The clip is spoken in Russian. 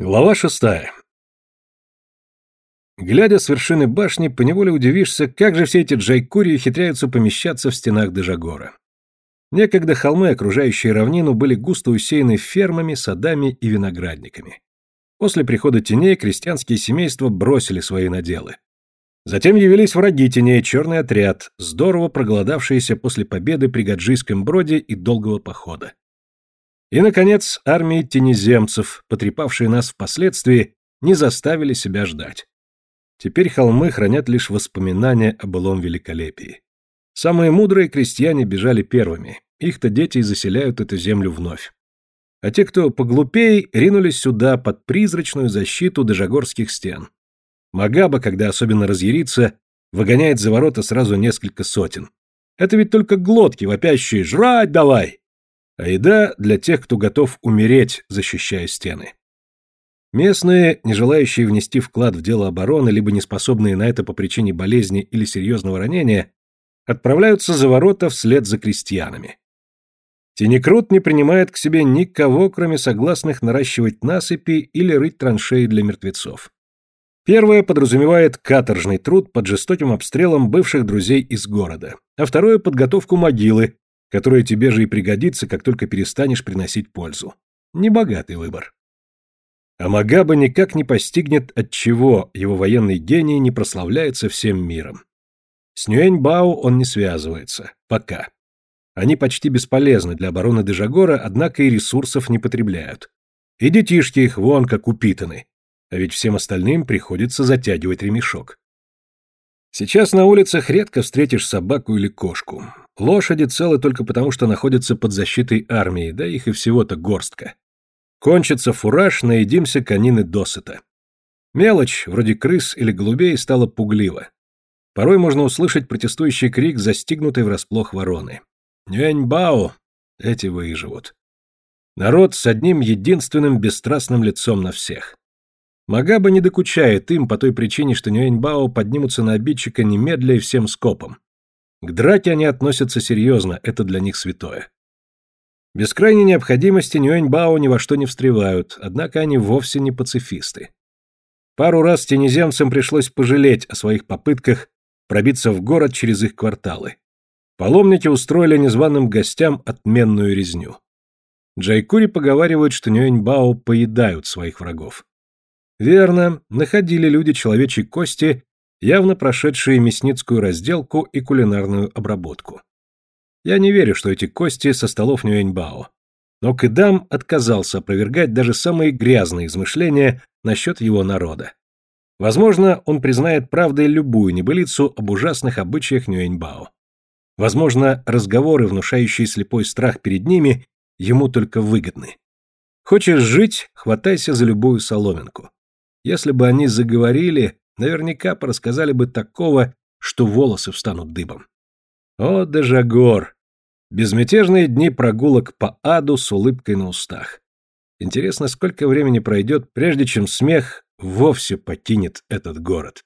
Глава шестая. Глядя с вершины башни, поневоле удивишься, как же все эти джайкури ухитряются помещаться в стенах Дежагора. Некогда холмы, окружающие равнину, были густо усеяны фермами, садами и виноградниками. После прихода теней крестьянские семейства бросили свои наделы. Затем явились враги теней, черный отряд, здорово проголодавшиеся после победы при Гаджийском броде и долгого похода. И, наконец, армии тенеземцев, потрепавшие нас впоследствии, не заставили себя ждать. Теперь холмы хранят лишь воспоминания о былом великолепии. Самые мудрые крестьяне бежали первыми, их-то дети и заселяют эту землю вновь. А те, кто поглупей, ринулись сюда под призрачную защиту дежагорских стен. Магаба, когда особенно разъярится, выгоняет за ворота сразу несколько сотен. Это ведь только глотки, вопящие «Жрать давай!» А еда для тех, кто готов умереть, защищая стены. Местные, не желающие внести вклад в дело обороны, либо не способные на это по причине болезни или серьезного ранения, отправляются за ворота вслед за крестьянами. Тенекрут не принимает к себе никого, кроме согласных наращивать насыпи или рыть траншеи для мертвецов. Первое подразумевает каторжный труд под жестоким обстрелом бывших друзей из города, а второе – подготовку могилы, которое тебе же и пригодится, как только перестанешь приносить пользу. Небогатый выбор. А Магаба никак не постигнет, от чего его военный гений не прославляется всем миром. С Нюэньбао он не связывается. Пока. Они почти бесполезны для обороны Дежагора, однако и ресурсов не потребляют. И детишки их вон как упитаны. А ведь всем остальным приходится затягивать ремешок. Сейчас на улицах редко встретишь собаку или кошку. Лошади целы только потому, что находятся под защитой армии, да их и всего-то горстка. Кончится фураж, наедимся конины досыта. Мелочь, вроде крыс или голубей, стала пуглива. Порой можно услышать протестующий крик, застигнутой врасплох вороны. Нюэньбао! Эти выживут. Народ с одним единственным бесстрастным лицом на всех. Магаба не докучает им по той причине, что Нюэньбао поднимутся на обидчика немедля и всем скопом. К драке они относятся серьезно, это для них святое. Без крайней необходимости Нюэньбао ни во что не встревают, однако они вовсе не пацифисты. Пару раз тенеземцам пришлось пожалеть о своих попытках пробиться в город через их кварталы. Паломники устроили незваным гостям отменную резню. Джайкури поговаривают, что Нюэньбао поедают своих врагов. Верно, находили люди человечьи кости явно прошедшие мясницкую разделку и кулинарную обработку. Я не верю, что эти кости со столов Нюэньбао. Но Кэдам отказался опровергать даже самые грязные измышления насчет его народа. Возможно, он признает правдой любую небылицу об ужасных обычаях Нюэньбао. Возможно, разговоры, внушающие слепой страх перед ними, ему только выгодны. Хочешь жить, хватайся за любую соломинку. Если бы они заговорили, наверняка порассказали бы такого, что волосы встанут дыбом. О, Дежагор! Безмятежные дни прогулок по аду с улыбкой на устах. Интересно, сколько времени пройдет, прежде чем смех вовсе покинет этот город.